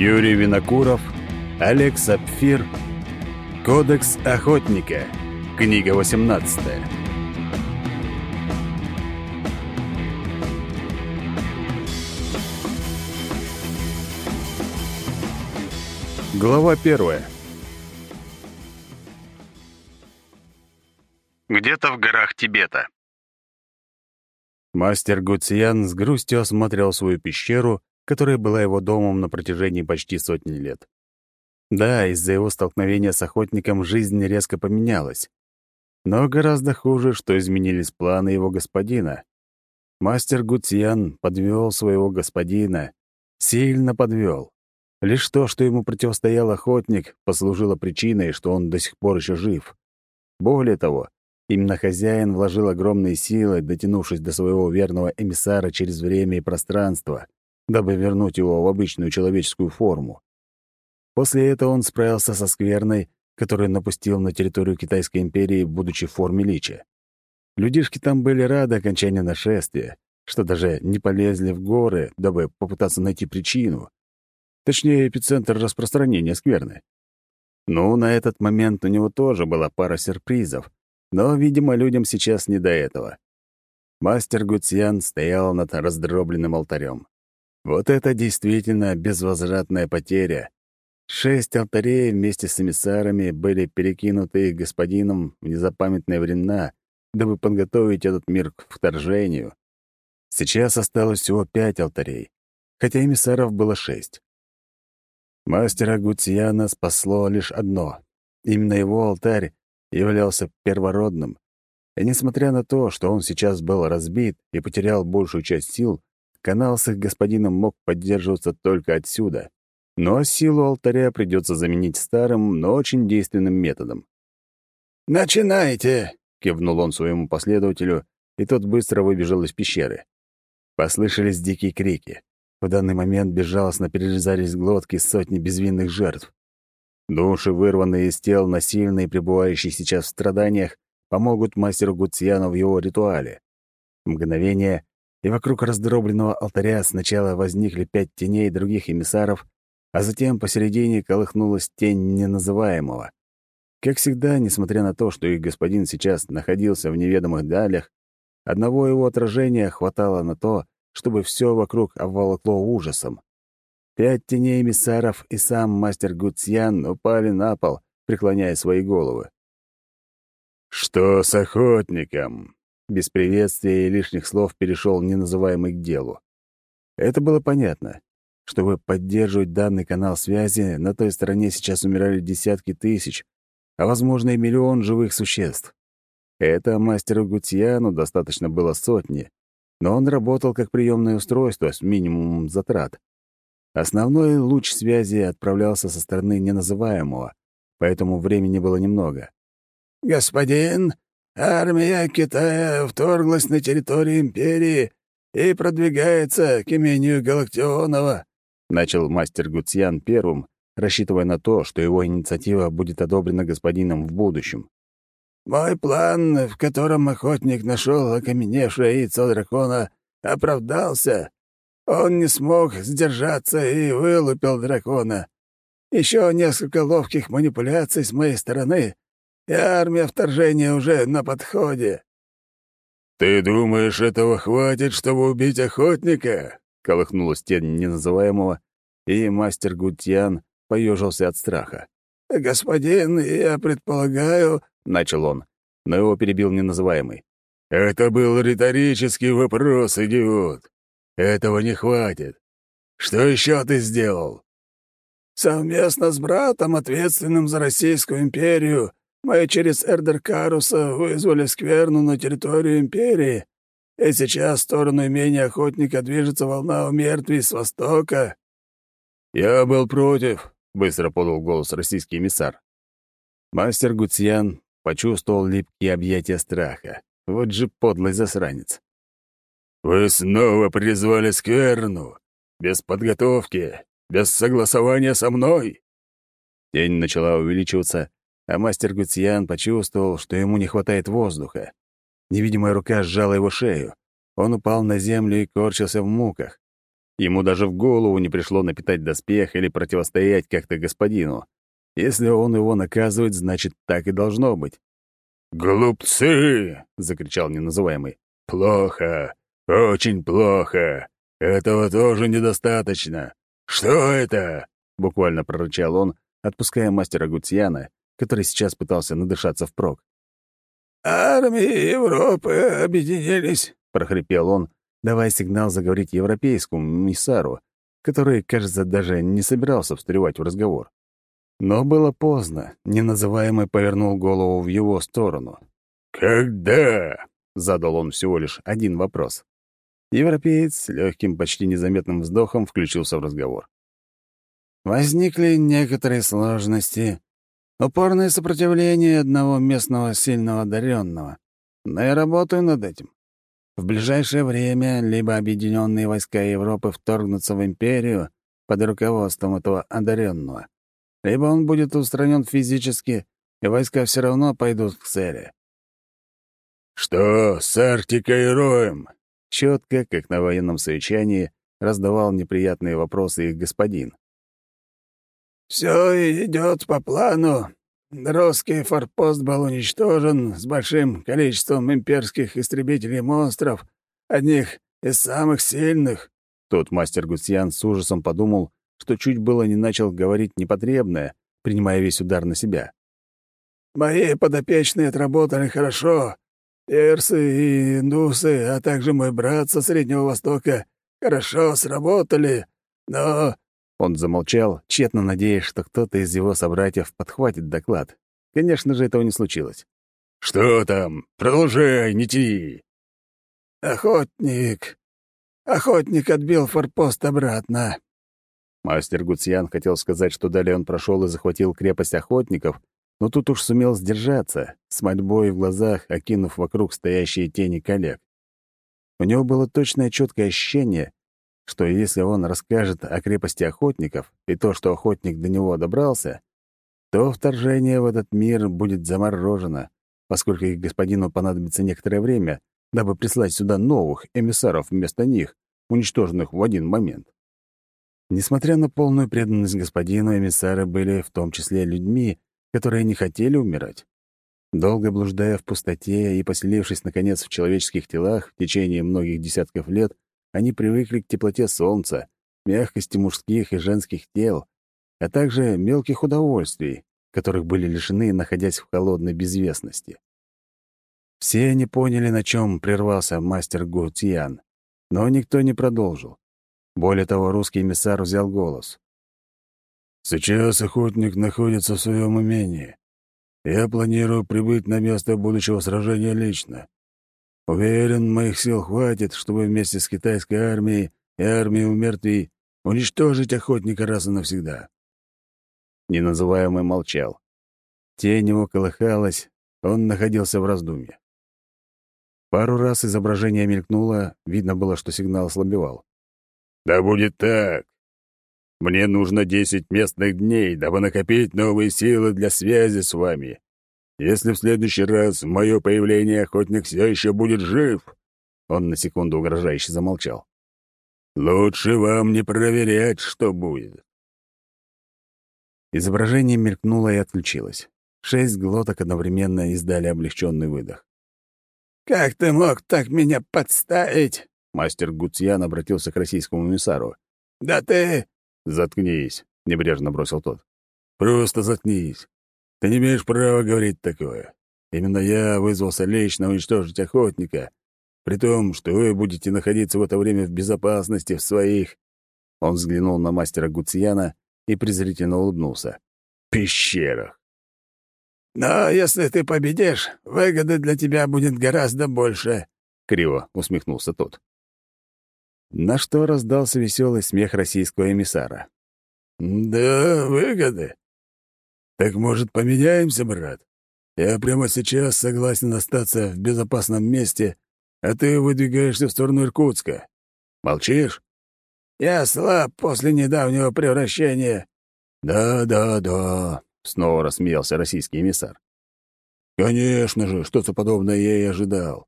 Юрий Винокуров, Олег Сапфир, Кодекс охотника, книга 18. Глава первая. Где-то в горах Тибета. Мастер Гуциян с грустью осмотрел свою пещеру, которая была его домом на протяжении почти сотни лет. Да, из-за его столкновения с охотником жизнь резко поменялась. Но гораздо хуже, что изменились планы его господина. Мастер Гуциян подвел своего господина, сильно подвел. Лишь то, что ему противостоял охотник, послужило причиной, что он до сих пор еще жив. Более того, Именно хозяин вложил огромные силы, дотянувшись до своего верного эмиссара через время и пространство, дабы вернуть его в обычную человеческую форму. После этого он справился со скверной, которую напустил на территорию Китайской империи, будучи в форме лича. Людишки там были рады окончанию нашествия, что даже не полезли в горы, дабы попытаться найти причину. Точнее, эпицентр распространения скверны. Ну, на этот момент у него тоже была пара сюрпризов, но, видимо, людям сейчас не до этого. Мастер Гуцьян стоял над раздробленным алтарем. Вот это действительно безвозвратная потеря. Шесть алтарей вместе с эмиссарами были перекинуты господином в незапамятные времена, дабы подготовить этот мир к вторжению. Сейчас осталось всего пять алтарей, хотя эмиссаров было шесть. Мастера Гуцьяна спасло лишь одно. Именно его алтарь являлся первородным, и несмотря на то, что он сейчас был разбит и потерял большую часть сил, канал с их господином мог поддерживаться только отсюда. Но силу алтаря придется заменить старым, но очень действенным методом. «Начинайте!» — кивнул он своему последователю, и тот быстро выбежал из пещеры. Послышались дикие крики. В данный момент безжалостно перерезались глотки сотни безвинных жертв. Души, вырванные из тел, насильно и пребывающие сейчас в страданиях, помогут мастеру Гуцьяну в его ритуале. Мгновение, и вокруг раздробленного алтаря сначала возникли пять теней других эмиссаров, а затем посередине колыхнулась тень неназываемого. Как всегда, несмотря на то, что их господин сейчас находился в неведомых далях, одного его отражения хватало на то, чтобы все вокруг обволокло ужасом. Пять теней эмиссаров и сам мастер Гуцьян упали на пол, преклоняя свои головы. «Что с охотником?» Без приветствия и лишних слов перешел неназываемый к делу. Это было понятно. Чтобы поддерживать данный канал связи, на той стороне сейчас умирали десятки тысяч, а, возможно, и миллион живых существ. Это мастеру Гутьяну достаточно было сотни, но он работал как приемное устройство с минимумом затрат. Основной луч связи отправлялся со стороны неназываемого, поэтому времени было немного. «Господин, армия Китая вторглась на территорию империи и продвигается к имению Галактионова», — начал мастер Гуцьян первым, рассчитывая на то, что его инициатива будет одобрена господином в будущем. «Мой план, в котором охотник нашел окаменевшее яйцо дракона, оправдался, он не смог сдержаться и вылупил дракона. Еще несколько ловких манипуляций с моей стороны, и армия вторжения уже на подходе. «Ты думаешь, этого хватит, чтобы убить охотника?» — колыхнулась тень неназываемого, и мастер Гутьян поежился от страха. «Господин, я предполагаю...» — начал он, но его перебил неназываемый. «Это был риторический вопрос, идиот. Этого не хватит. Что еще ты сделал? Совместно с братом, ответственным за Российскую империю, мы через Эрдер Каруса вызвали скверну на территорию империи, и сейчас в сторону имения охотника движется волна умертвий с востока. «Я был против», — быстро подал голос российский эмиссар. Мастер Гуцьян почувствовал липкие объятия страха. Вот же подлый засранец. «Вы снова призвали скверну? Без подготовки? Без согласования со мной?» Тень начала увеличиваться, а мастер Гуцьян почувствовал, что ему не хватает воздуха. Невидимая рука сжала его шею. Он упал на землю и корчился в муках. Ему даже в голову не пришло напитать доспех или противостоять как-то господину. Если он его наказывает, значит, так и должно быть. «Глупцы!» — закричал неназываемый. «Плохо! Очень плохо! Этого тоже недостаточно! Что это?» — буквально прорычал он, отпуская мастера Гуциана, который сейчас пытался надышаться впрок. «Армии Европы объединились», — прохрипел он, давая сигнал заговорить европейскому миссару, который, кажется, даже не собирался встревать в разговор. Но было поздно, неназываемый повернул голову в его сторону. «Когда?» — задал он всего лишь один вопрос. Европеец с легким, почти незаметным вздохом включился в разговор. Возникли некоторые сложности, упорное сопротивление одного местного сильного одаренного. Но я работаю над этим. В ближайшее время либо объединенные войска Европы вторгнутся в империю под руководством этого одаренного, либо он будет устранен физически, и войска все равно пойдут к цели. «Что с Арктикой Роем?» Четко, как на военном совещании, раздавал неприятные вопросы их господин. «Все идет по плану. Русский форпост был уничтожен с большим количеством имперских истребителей-монстров, одних из самых сильных». Тот мастер Гусьян с ужасом подумал, что чуть было не начал говорить непотребное, принимая весь удар на себя. «Мои подопечные отработали хорошо. Персы и индусы, а также мой брат со Среднего Востока хорошо сработали, но он замолчал, тщетно надеясь, что кто-то из его собратьев подхватит доклад. Конечно же, этого не случилось. «Что там? Продолжай, не ти!» «Охотник! Охотник отбил форпост обратно!» Мастер Гуцьян хотел сказать, что далее он прошел и захватил крепость охотников, но тут уж сумел сдержаться, с мольбой в глазах, окинув вокруг стоящие тени коллег. У него было точное четкое ощущение, что если он расскажет о крепости охотников и то, что охотник до него добрался, то вторжение в этот мир будет заморожено, поскольку их господину понадобится некоторое время, дабы прислать сюда новых эмиссаров вместо них, уничтоженных в один момент. Несмотря на полную преданность господину, эмиссары были в том числе людьми, которые не хотели умирать. Долго блуждая в пустоте и поселившись, наконец, в человеческих телах в течение многих десятков лет, они привыкли к теплоте солнца, мягкости мужских и женских тел, а также мелких удовольствий, которых были лишены, находясь в холодной безвестности. Все они поняли, на чем прервался мастер Гутьян, но никто не продолжил. Более того, русский эмиссар взял голос. «Сейчас охотник находится в своем имении. Я планирую прибыть на место будущего сражения лично. Уверен, моих сил хватит, чтобы вместе с китайской армией и армией умертвий уничтожить охотника раз и навсегда. Неназываемый молчал. Тень его колыхалась, он находился в раздумье. Пару раз изображение мелькнуло, видно было, что сигнал ослабевал. «Да будет так. Мне нужно десять местных дней, дабы накопить новые силы для связи с вами. Если в следующий раз в мое появление охотник все еще будет жив...» Он на секунду угрожающе замолчал. «Лучше вам не проверять, что будет». Изображение мелькнуло и отключилось. Шесть глоток одновременно издали облегченный выдох. «Как ты мог так меня подставить?» Мастер Гуцьян обратился к российскому эмиссару. «Да ты...» «Заткнись», — небрежно бросил тот. «Просто заткнись. Ты не имеешь права говорить такое. Именно я вызвался лично уничтожить охотника, при том, что вы будете находиться в это время в безопасности в своих...» Он взглянул на мастера Гуцьяна и презрительно улыбнулся. «Пещерах». «Но если ты победишь, выгоды для тебя будет гораздо больше», — криво усмехнулся тот. На что раздался веселый смех российского эмиссара. «Да, выгоды. «Так, может, поменяемся, брат? Я прямо сейчас согласен остаться в безопасном месте, а ты выдвигаешься в сторону Иркутска. Молчишь?» «Я слаб после недавнего превращения». «Да, да, да», — снова рассмеялся российский эмиссар. «Конечно же, что-то подобное я и ожидал.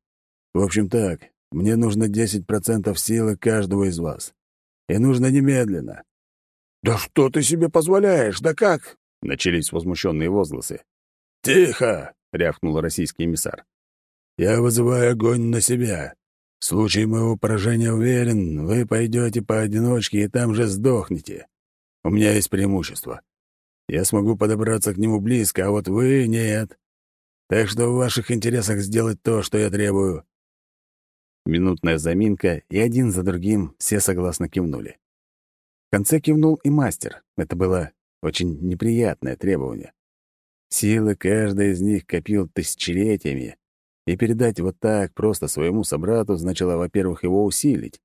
В общем так, мне нужно 10% силы каждого из вас. И нужно немедленно». «Да что ты себе позволяешь? Да как?» — начались возмущенные возгласы. «Тихо!» — рявкнул российский эмиссар. «Я вызываю огонь на себя. В случае моего поражения уверен, вы пойдете поодиночке и там же сдохнете. У меня есть преимущество. Я смогу подобраться к нему близко, а вот вы — нет. Так что в ваших интересах сделать то, что я требую». Минутная заминка, и один за другим все согласно кивнули. В конце кивнул и мастер. Это было очень неприятное требование. Силы каждый из них копил тысячелетиями, и передать вот так просто своему собрату значило, во-первых, его усилить.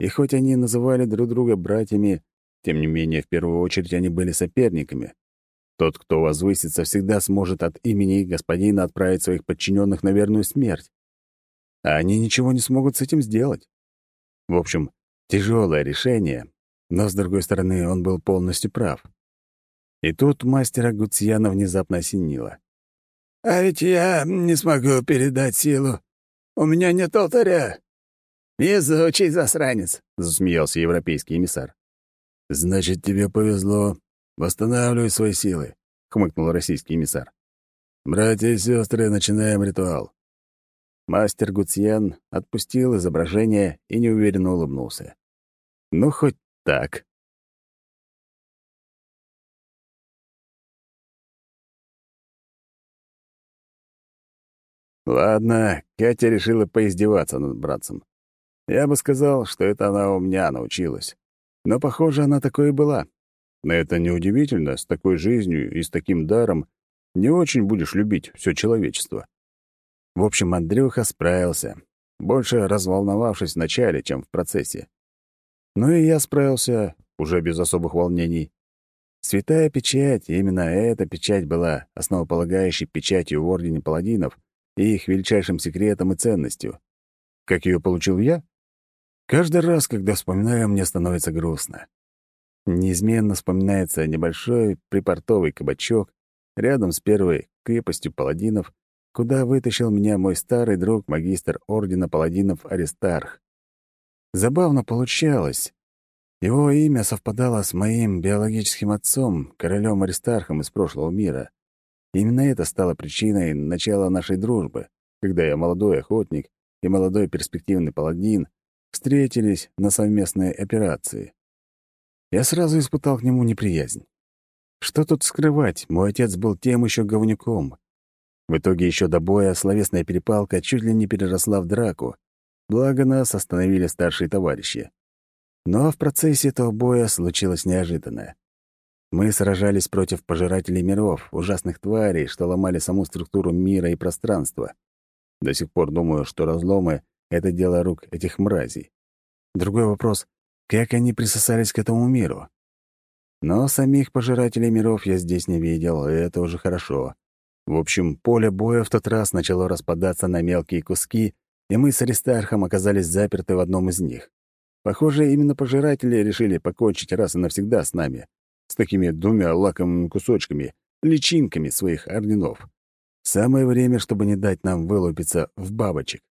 И хоть они называли друг друга братьями, тем не менее, в первую очередь они были соперниками. Тот, кто возвысится, всегда сможет от имени господина отправить своих подчиненных на верную смерть. А они ничего не смогут с этим сделать. В общем, тяжелое решение, но, с другой стороны, он был полностью прав. И тут мастера Гуцьяна внезапно осенило. «А ведь я не смогу передать силу. У меня нет алтаря». «Везучий засранец», — засмеялся европейский эмиссар. «Значит, тебе повезло. Восстанавливай свои силы», — хмыкнул российский эмиссар. «Братья и сестры, начинаем ритуал». Мастер Гуцьян отпустил изображение и неуверенно улыбнулся. «Ну, хоть так». Ладно, Катя решила поиздеваться над братцем. Я бы сказал, что это она у меня научилась. Но, похоже, она такой и была. Но это неудивительно, с такой жизнью и с таким даром не очень будешь любить все человечество. В общем, Андрюха справился, больше разволновавшись вначале, чем в процессе. Ну и я справился, уже без особых волнений. Святая печать, именно эта печать была основополагающей печатью в Ордене Паладинов — и их величайшим секретом и ценностью. Как ее получил я? Каждый раз, когда вспоминаю, мне становится грустно. Неизменно вспоминается небольшой припортовый кабачок рядом с первой крепостью паладинов, куда вытащил меня мой старый друг, магистр Ордена Паладинов Аристарх. Забавно получалось. Его имя совпадало с моим биологическим отцом, королем Аристархом из прошлого мира. Именно это стало причиной начала нашей дружбы, когда я молодой охотник и молодой перспективный паладин встретились на совместной операции. Я сразу испытал к нему неприязнь. Что тут скрывать, мой отец был тем еще говнюком. В итоге еще до боя словесная перепалка чуть ли не переросла в драку, благо нас остановили старшие товарищи. Но в процессе этого боя случилось неожиданное. Мы сражались против пожирателей миров, ужасных тварей, что ломали саму структуру мира и пространства. До сих пор думаю, что разломы — это дело рук этих мразей. Другой вопрос — как они присосались к этому миру? Но самих пожирателей миров я здесь не видел, и это уже хорошо. В общем, поле боя в тот раз начало распадаться на мелкие куски, и мы с Аристархом оказались заперты в одном из них. Похоже, именно пожиратели решили покончить раз и навсегда с нами с такими двумя лакомыми кусочками, личинками своих орденов. Самое время, чтобы не дать нам вылупиться в бабочек.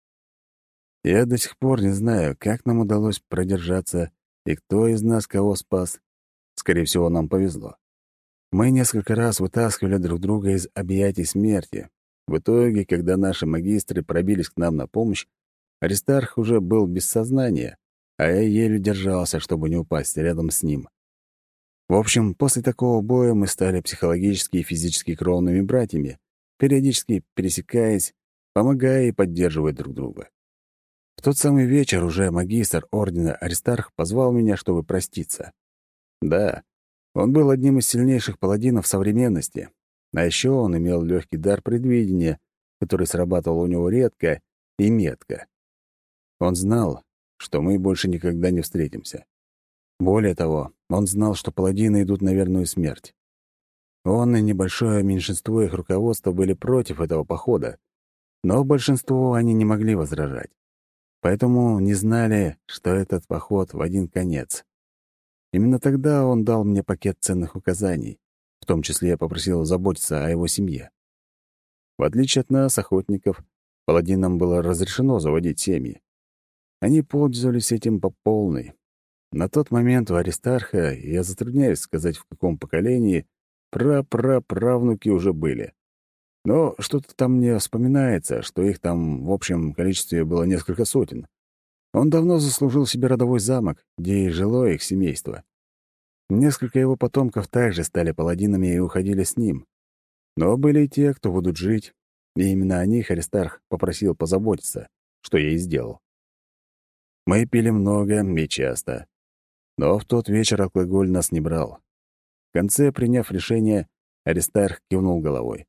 Я до сих пор не знаю, как нам удалось продержаться и кто из нас кого спас. Скорее всего, нам повезло. Мы несколько раз вытаскивали друг друга из объятий смерти. В итоге, когда наши магистры пробились к нам на помощь, Аристарх уже был без сознания, а я еле держался, чтобы не упасть рядом с ним. В общем, после такого боя мы стали психологически и физически кровными братьями, периодически пересекаясь, помогая и поддерживая друг друга. В тот самый вечер уже магистр ордена Аристарх позвал меня, чтобы проститься. Да, он был одним из сильнейших паладинов современности, а еще он имел легкий дар предвидения, который срабатывал у него редко и метко. Он знал, что мы больше никогда не встретимся. Более того, он знал, что паладины идут на верную смерть. Он и небольшое меньшинство их руководства были против этого похода, но большинство они не могли возражать. Поэтому не знали, что этот поход в один конец. Именно тогда он дал мне пакет ценных указаний, в том числе я попросил заботиться о его семье. В отличие от нас, охотников, паладинам было разрешено заводить семьи. Они пользовались этим по полной, на тот момент у Аристарха, я затрудняюсь сказать, в каком поколении, пра-пра-правнуки уже были. Но что-то там мне вспоминается, что их там в общем количестве было несколько сотен. Он давно заслужил себе родовой замок, где и жило их семейство. Несколько его потомков также стали паладинами и уходили с ним. Но были и те, кто будут жить, и именно о них Аристарх попросил позаботиться, что я и сделал. Мы пили много и часто. Но в тот вечер алкоголь нас не брал. В конце, приняв решение, Аристарх кивнул головой.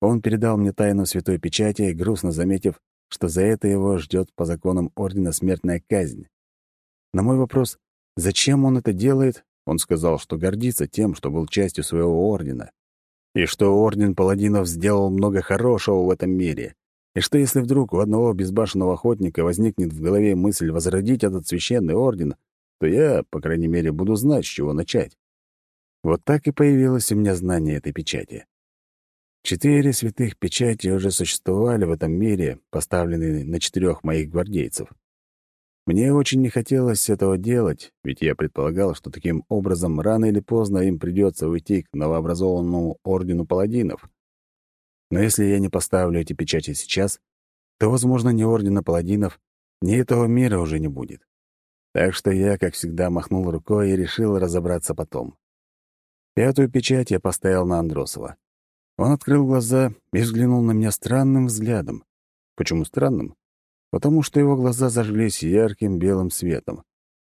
Он передал мне тайну святой печати, грустно заметив, что за это его ждет по законам Ордена смертная казнь. На мой вопрос, зачем он это делает, он сказал, что гордится тем, что был частью своего Ордена, и что Орден Паладинов сделал много хорошего в этом мире, и что если вдруг у одного безбашенного охотника возникнет в голове мысль возродить этот священный Орден, то я, по крайней мере, буду знать, с чего начать. Вот так и появилось у меня знание этой печати. Четыре святых печати уже существовали в этом мире, поставленные на четырех моих гвардейцев. Мне очень не хотелось этого делать, ведь я предполагал, что таким образом рано или поздно им придется уйти к новообразованному ордену паладинов. Но если я не поставлю эти печати сейчас, то, возможно, ни ордена паладинов, ни этого мира уже не будет. Так что я, как всегда, махнул рукой и решил разобраться потом. Пятую печать я поставил на Андросова. Он открыл глаза и взглянул на меня странным взглядом. Почему странным? Потому что его глаза зажглись ярким белым светом.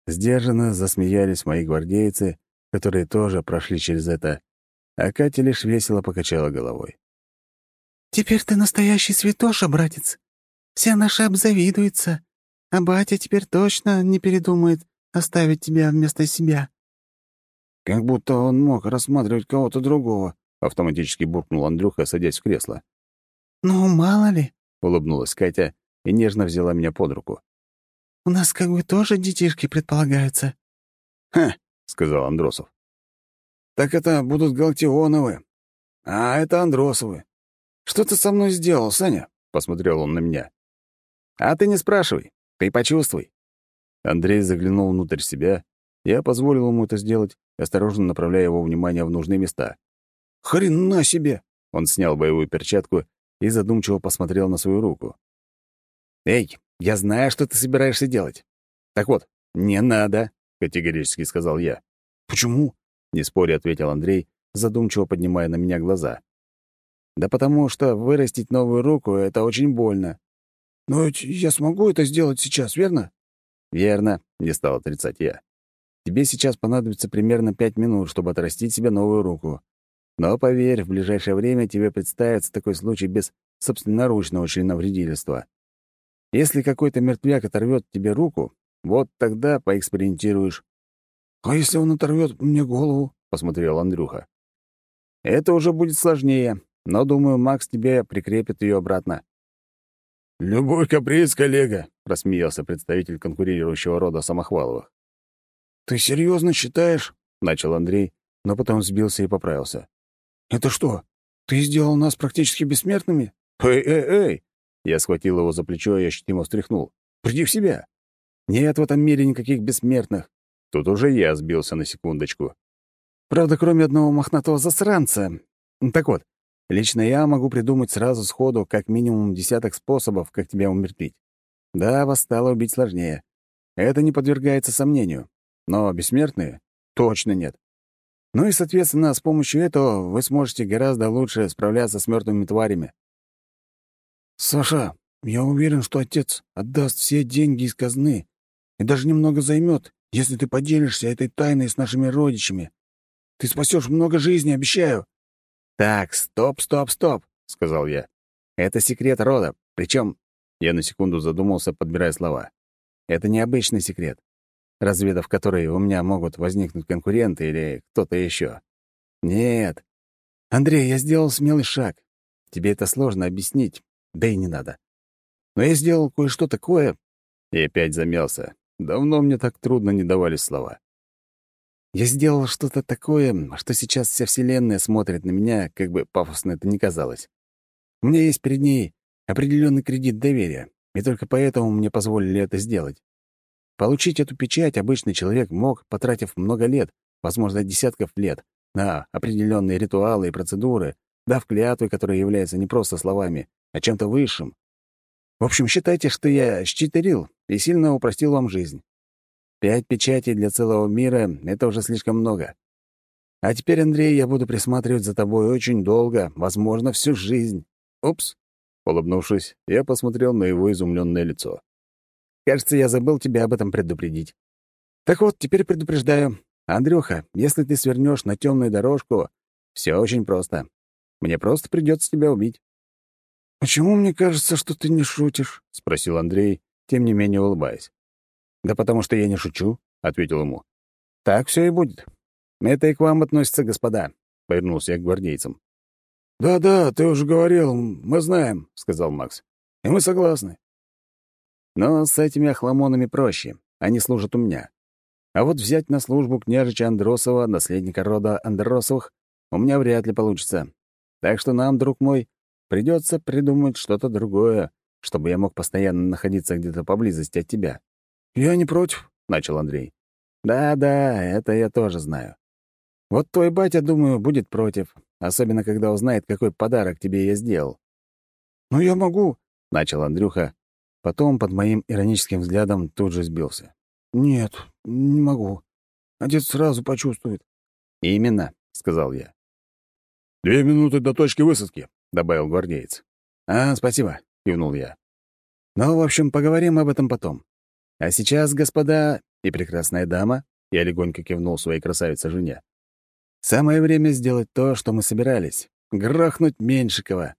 Сдержанно засмеялись мои гвардейцы, которые тоже прошли через это, а Катя лишь весело покачала головой. «Теперь ты настоящий святоша, братец. Все наши обзавидуются, а батя теперь точно не передумает оставить тебя вместо себя». Как будто он мог рассматривать кого-то другого, — автоматически буркнул Андрюха, садясь в кресло. «Ну, мало ли», — улыбнулась Катя и нежно взяла меня под руку. «У нас как бы тоже детишки предполагаются». «Ха», — сказал Андросов. «Так это будут Галактионовы, а это Андросовы. Что ты со мной сделал, Саня?» — посмотрел он на меня. «А ты не спрашивай, ты почувствуй». Андрей заглянул внутрь себя, я позволил ему это сделать, осторожно направляя его внимание в нужные места. «Хрена себе!» Он снял боевую перчатку и задумчиво посмотрел на свою руку. «Эй, я знаю, что ты собираешься делать. Так вот, не надо», — категорически сказал я. «Почему?» — не споря ответил Андрей, задумчиво поднимая на меня глаза. «Да потому что вырастить новую руку — это очень больно». «Но ведь я смогу это сделать сейчас, верно?» «Верно», — не стал отрицать я. «Тебе сейчас понадобится примерно пять минут, чтобы отрастить себе новую руку. Но поверь, в ближайшее время тебе представится такой случай без собственноручного членовредительства. Если какой-то мертвяк оторвет тебе руку, вот тогда поэкспериментируешь. «А если он оторвет мне голову?» — посмотрел Андрюха. «Это уже будет сложнее, но, думаю, Макс тебе прикрепит ее обратно». «Любой каприз, коллега», — рассмеялся представитель конкурирующего рода Самохваловых. «Ты серьезно считаешь?» — начал Андрей, но потом сбился и поправился. «Это что, ты сделал нас практически бессмертными?» «Эй, эй, эй!» Я схватил его за плечо и ощутимо встряхнул. «Приди в себя! Нет в этом мире никаких бессмертных!» Тут уже я сбился на секундочку. Правда, кроме одного мохнатого засранца. Так вот, лично я могу придумать сразу сходу как минимум десяток способов, как тебя умертвить. Да, вас стало убить сложнее. Это не подвергается сомнению. Но бессмертные? Точно нет. Ну и, соответственно, с помощью этого вы сможете гораздо лучше справляться с мертвыми тварями. «Саша, я уверен, что отец отдаст все деньги из казны и даже немного займет, если ты поделишься этой тайной с нашими родичами. Ты спасешь много жизней, обещаю». «Так, стоп, стоп, стоп», — сказал я. «Это секрет рода, причем...» Я на секунду задумался, подбирая слова. «Это необычный секрет разведав который у меня могут возникнуть конкуренты или кто-то еще. Нет. Андрей, я сделал смелый шаг. Тебе это сложно объяснить, да и не надо. Но я сделал кое-что такое... И опять замялся. Давно мне так трудно не давались слова. Я сделал что-то такое, что сейчас вся Вселенная смотрит на меня, как бы пафосно это ни казалось. У меня есть перед ней определенный кредит доверия, и только поэтому мне позволили это сделать. Получить эту печать обычный человек мог, потратив много лет, возможно, десятков лет, на определенные ритуалы и процедуры, дав клятвы, которые являются не просто словами, а чем-то высшим. В общем, считайте, что я щитерил и сильно упростил вам жизнь. Пять печатей для целого мира — это уже слишком много. А теперь, Андрей, я буду присматривать за тобой очень долго, возможно, всю жизнь. Упс. Улыбнувшись, я посмотрел на его изумленное лицо. Кажется, я забыл тебя об этом предупредить. Так вот, теперь предупреждаю. Андрюха, если ты свернешь на темную дорожку, все очень просто. Мне просто придется тебя убить. «Почему мне кажется, что ты не шутишь?» — спросил Андрей, тем не менее улыбаясь. «Да потому что я не шучу», — ответил ему. «Так все и будет. Это и к вам относится, господа», — повернулся я к гвардейцам. «Да-да, ты уже говорил, мы знаем», — сказал Макс. «И мы согласны». «Но с этими охламонами проще. Они служат у меня. А вот взять на службу княжича Андросова, наследника рода Андросовых, у меня вряд ли получится. Так что нам, друг мой, придется придумать что-то другое, чтобы я мог постоянно находиться где-то поблизости от тебя». «Я не против», — начал Андрей. «Да-да, это я тоже знаю. Вот твой батя, думаю, будет против, особенно когда узнает, какой подарок тебе я сделал». «Ну, я могу», — начал Андрюха. Потом под моим ироническим взглядом тут же сбился. «Нет, не могу. Отец сразу почувствует». «Именно», — сказал я. «Две минуты до точки высадки», — добавил гвардеец. «А, спасибо», — кивнул я. «Ну, в общем, поговорим об этом потом. А сейчас, господа и прекрасная дама, я легонько кивнул своей красавице-жене, самое время сделать то, что мы собирались — грохнуть Меньшикова.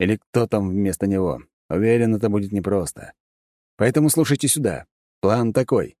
Или кто там вместо него. Уверен, это будет непросто. Поэтому слушайте сюда. План такой.